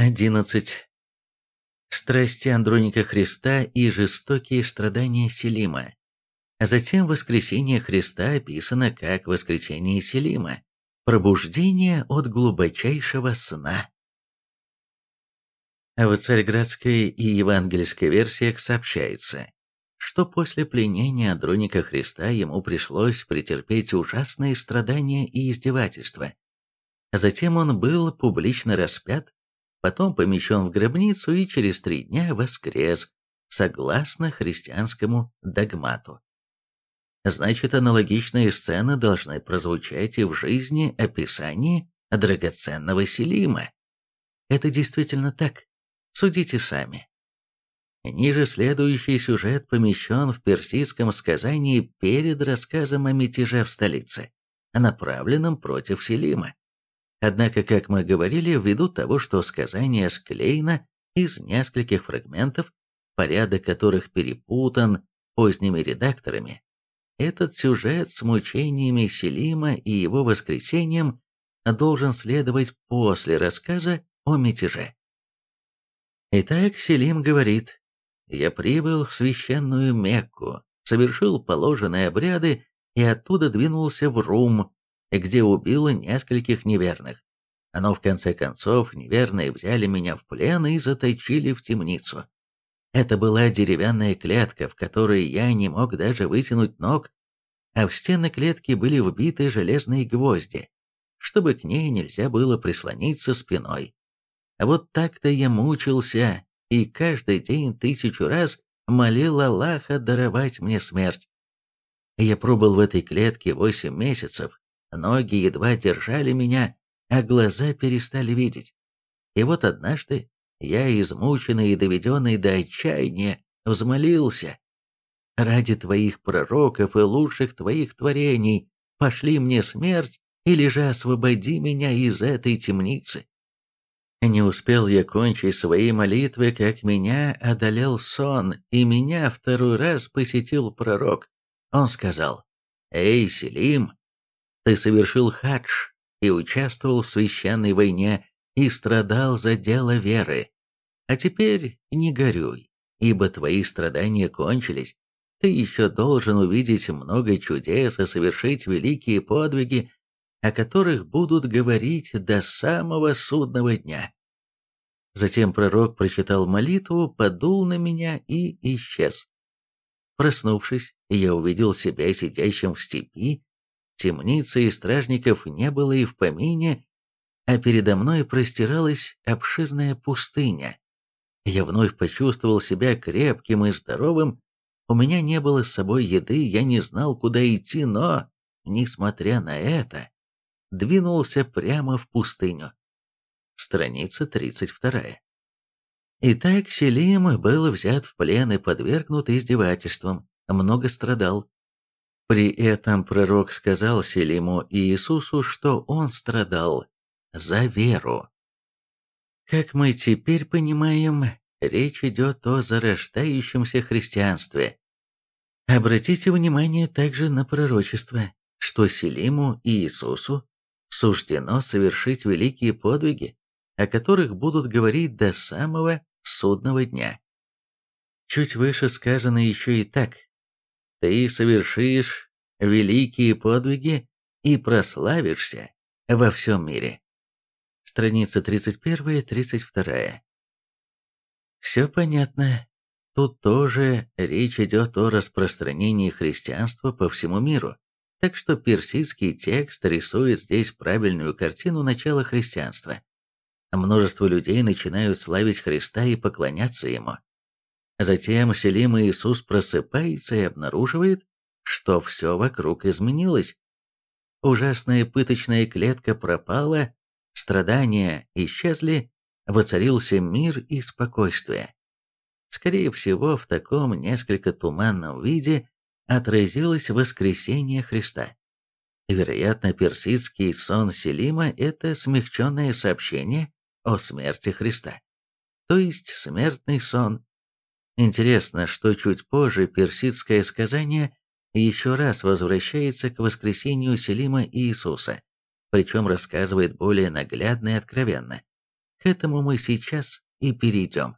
11. Страсти Андроника Христа и жестокие страдания Селима. А затем воскресение Христа описано как воскресение Селима, пробуждение от глубочайшего сна. А в царьградской и евангельской версиях сообщается, что после пленения Андроника Христа ему пришлось претерпеть ужасные страдания и издевательства. Затем он был публично распят потом помещен в гробницу и через три дня воскрес, согласно христианскому догмату. Значит, аналогичные сцены должны прозвучать и в жизни описании драгоценного Селима. Это действительно так. Судите сами. Ниже следующий сюжет помещен в персидском сказании перед рассказом о мятеже в столице, направленном против Селима. Однако, как мы говорили, ввиду того, что сказание склеено из нескольких фрагментов, порядок которых перепутан поздними редакторами, этот сюжет с мучениями Селима и его воскресением должен следовать после рассказа о мятеже. Итак, Селим говорит, «Я прибыл в священную Мекку, совершил положенные обряды и оттуда двинулся в Рум, где убило нескольких неверных. Но в конце концов неверные взяли меня в плен и заточили в темницу. Это была деревянная клетка, в которой я не мог даже вытянуть ног, а в стены клетки были вбиты железные гвозди, чтобы к ней нельзя было прислониться спиной. Вот так-то я мучился и каждый день тысячу раз молил Аллаха даровать мне смерть. Я пробыл в этой клетке восемь месяцев, Ноги едва держали меня, а глаза перестали видеть. И вот однажды я, измученный и доведенный до отчаяния, взмолился. «Ради твоих пророков и лучших твоих творений пошли мне смерть, или же освободи меня из этой темницы». Не успел я кончить свои молитвы, как меня одолел сон, и меня второй раз посетил пророк. Он сказал, «Эй, Селим, ты совершил хадж и участвовал в священной войне и страдал за дело веры. А теперь не горюй, ибо твои страдания кончились. Ты еще должен увидеть много чудес и совершить великие подвиги, о которых будут говорить до самого судного дня. Затем пророк прочитал молитву, подул на меня и исчез. Проснувшись, я увидел себя сидящим в степи темницы и стражников не было и в помине, а передо мной простиралась обширная пустыня. Я вновь почувствовал себя крепким и здоровым, у меня не было с собой еды, я не знал, куда идти, но, несмотря на это, двинулся прямо в пустыню. Страница 32. Итак, Селим был взят в плен и подвергнут издевательствам, много страдал. При этом пророк сказал Селиму и Иисусу, что он страдал за веру. Как мы теперь понимаем, речь идет о зарождающемся христианстве. Обратите внимание также на пророчество, что Селиму и Иисусу суждено совершить великие подвиги, о которых будут говорить до самого судного дня. Чуть выше сказано еще и так ты совершишь великие подвиги и прославишься во всем мире. Страница 31-32. Все понятно. Тут тоже речь идет о распространении христианства по всему миру. Так что персидский текст рисует здесь правильную картину начала христианства. Множество людей начинают славить Христа и поклоняться Ему. Затем Селим Иисус просыпается и обнаруживает, что все вокруг изменилось. Ужасная пыточная клетка пропала, страдания исчезли, воцарился мир и спокойствие. Скорее всего, в таком несколько туманном виде отразилось воскресение Христа. Вероятно, персидский сон Селима – это смягченное сообщение о смерти Христа. То есть смертный сон Интересно, что чуть позже персидское сказание еще раз возвращается к воскресению Селима и Иисуса, причем рассказывает более наглядно и откровенно. К этому мы сейчас и перейдем.